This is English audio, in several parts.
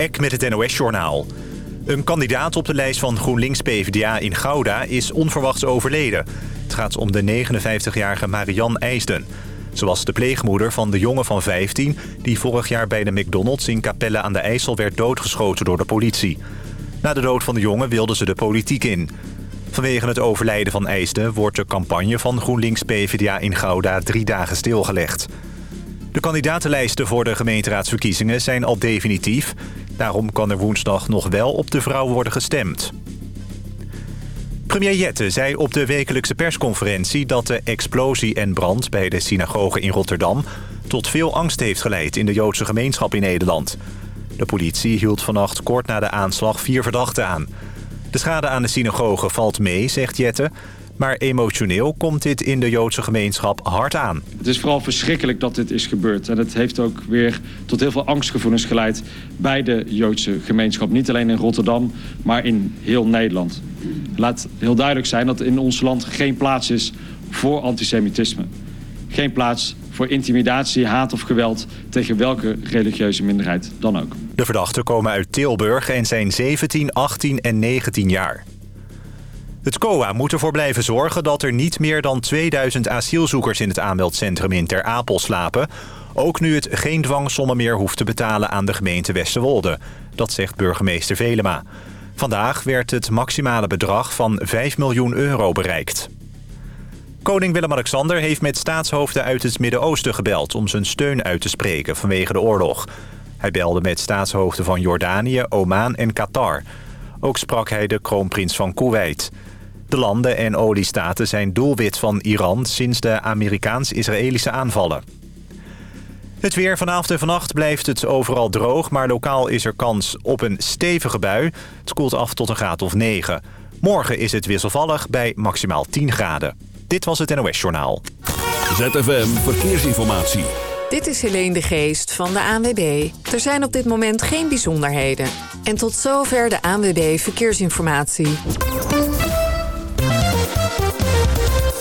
Eck met het NOS-journaal. Een kandidaat op de lijst van GroenLinks-PVDA in Gouda is onverwachts overleden. Het gaat om de 59-jarige Marianne IJsden. Ze was de pleegmoeder van de jongen van 15... die vorig jaar bij de McDonald's in Capelle aan de IJssel werd doodgeschoten door de politie. Na de dood van de jongen wilde ze de politiek in. Vanwege het overlijden van IJsden wordt de campagne van GroenLinks-PVDA in Gouda drie dagen stilgelegd. De kandidatenlijsten voor de gemeenteraadsverkiezingen zijn al definitief. Daarom kan er woensdag nog wel op de vrouw worden gestemd. Premier Jette zei op de wekelijkse persconferentie... dat de explosie en brand bij de synagoge in Rotterdam... tot veel angst heeft geleid in de Joodse gemeenschap in Nederland. De politie hield vannacht kort na de aanslag vier verdachten aan. De schade aan de synagoge valt mee, zegt Jette... Maar emotioneel komt dit in de Joodse gemeenschap hard aan. Het is vooral verschrikkelijk dat dit is gebeurd. En het heeft ook weer tot heel veel angstgevoelens geleid bij de Joodse gemeenschap. Niet alleen in Rotterdam, maar in heel Nederland. Laat heel duidelijk zijn dat in ons land geen plaats is voor antisemitisme. Geen plaats voor intimidatie, haat of geweld tegen welke religieuze minderheid dan ook. De verdachten komen uit Tilburg en zijn 17, 18 en 19 jaar. Het COA moet ervoor blijven zorgen dat er niet meer dan 2000 asielzoekers in het aanmeldcentrum in Ter Apel slapen. Ook nu het geen dwangsommen meer hoeft te betalen aan de gemeente Westerwolde. Dat zegt burgemeester Velema. Vandaag werd het maximale bedrag van 5 miljoen euro bereikt. Koning Willem-Alexander heeft met staatshoofden uit het Midden-Oosten gebeld... om zijn steun uit te spreken vanwege de oorlog. Hij belde met staatshoofden van Jordanië, Oman en Qatar. Ook sprak hij de kroonprins van Kuwait. De landen en oliestaten zijn doelwit van Iran... sinds de Amerikaans-Israëlische aanvallen. Het weer vanavond en vannacht blijft het overal droog... maar lokaal is er kans op een stevige bui. Het koelt af tot een graad of 9. Morgen is het wisselvallig bij maximaal 10 graden. Dit was het NOS Journaal. ZFM Verkeersinformatie. Dit is Helene de Geest van de ANWB. Er zijn op dit moment geen bijzonderheden. En tot zover de ANWB Verkeersinformatie.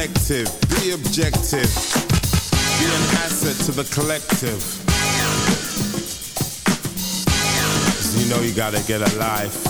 Selective, be objective, be an asset to the collective. you know you gotta get a life.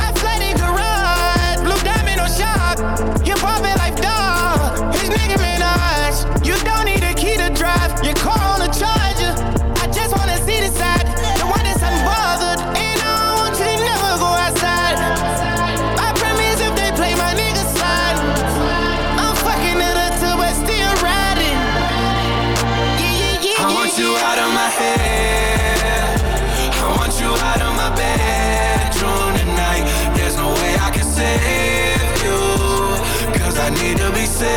To be.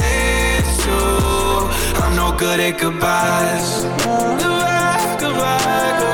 I'm no good at goodbyes. Goodbye, goodbye, goodbye.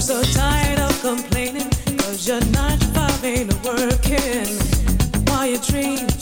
You're so tired of complaining, cause you're not popping working while you dream.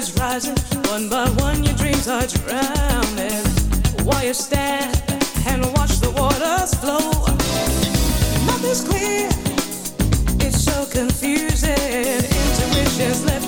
is rising, one by one your dreams are drowning. While you stand and watch the waters flow, nothing's clear, it's so confusing. Intuition's left.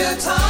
your time.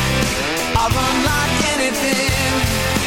love like anything.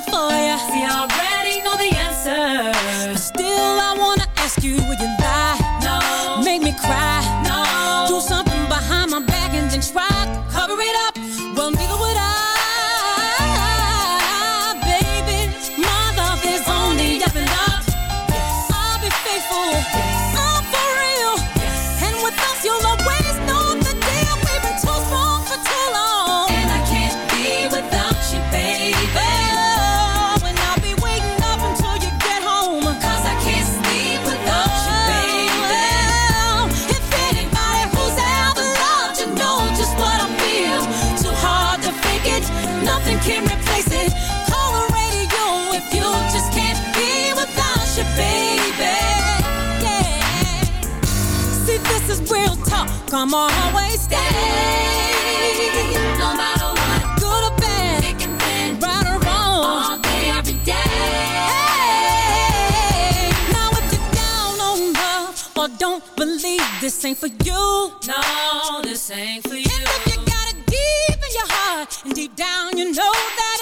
for. See, I already know the answer, but still I wanna ask you. Would you come or always stay. No matter what, good or bad, thick and thin, right or wrong, all day every day. Hey, now if you're down on love or don't believe this ain't for you, no, this ain't for you. And if you got it deep in your heart and deep down you know that.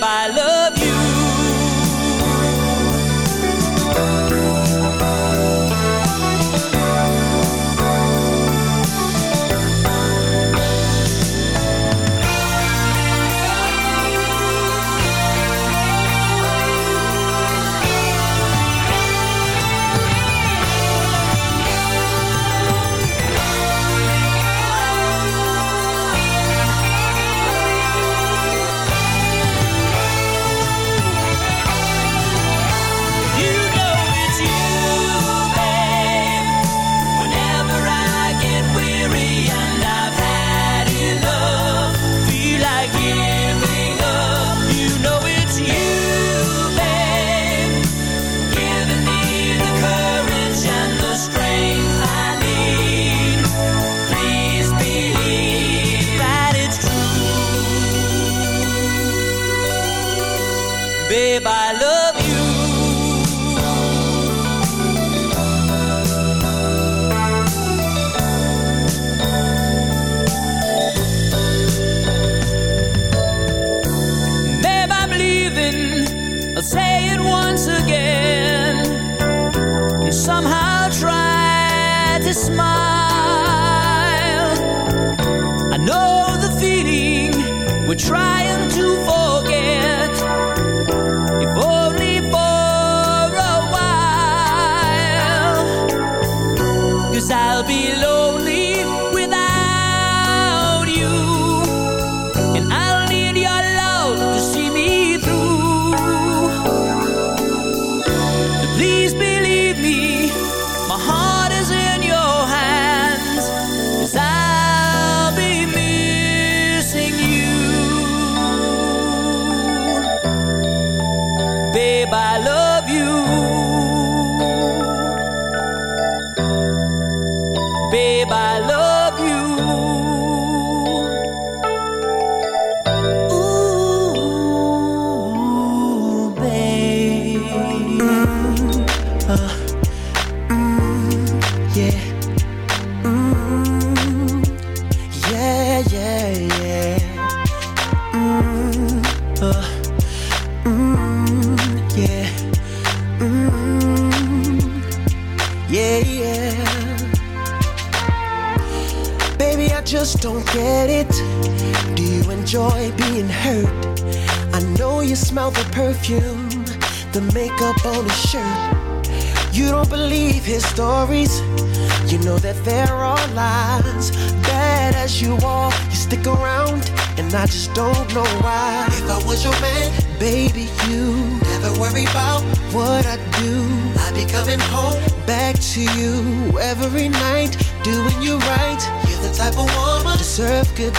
by be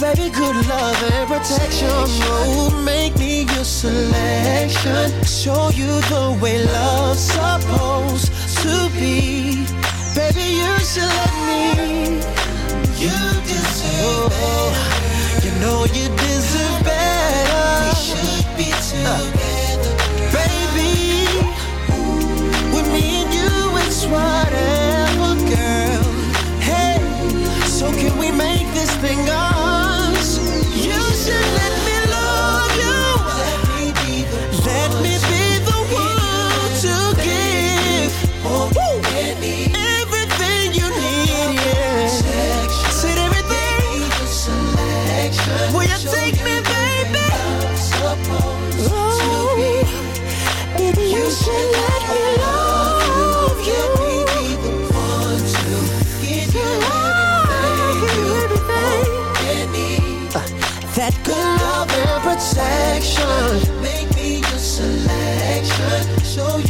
Baby, good love and protection. Oh, make me your selection. Show you the way love's supposed to be. Baby, you should let me. You deserve better. You know you deserve better. We should be together, baby. With me and you, it's whatever, Show you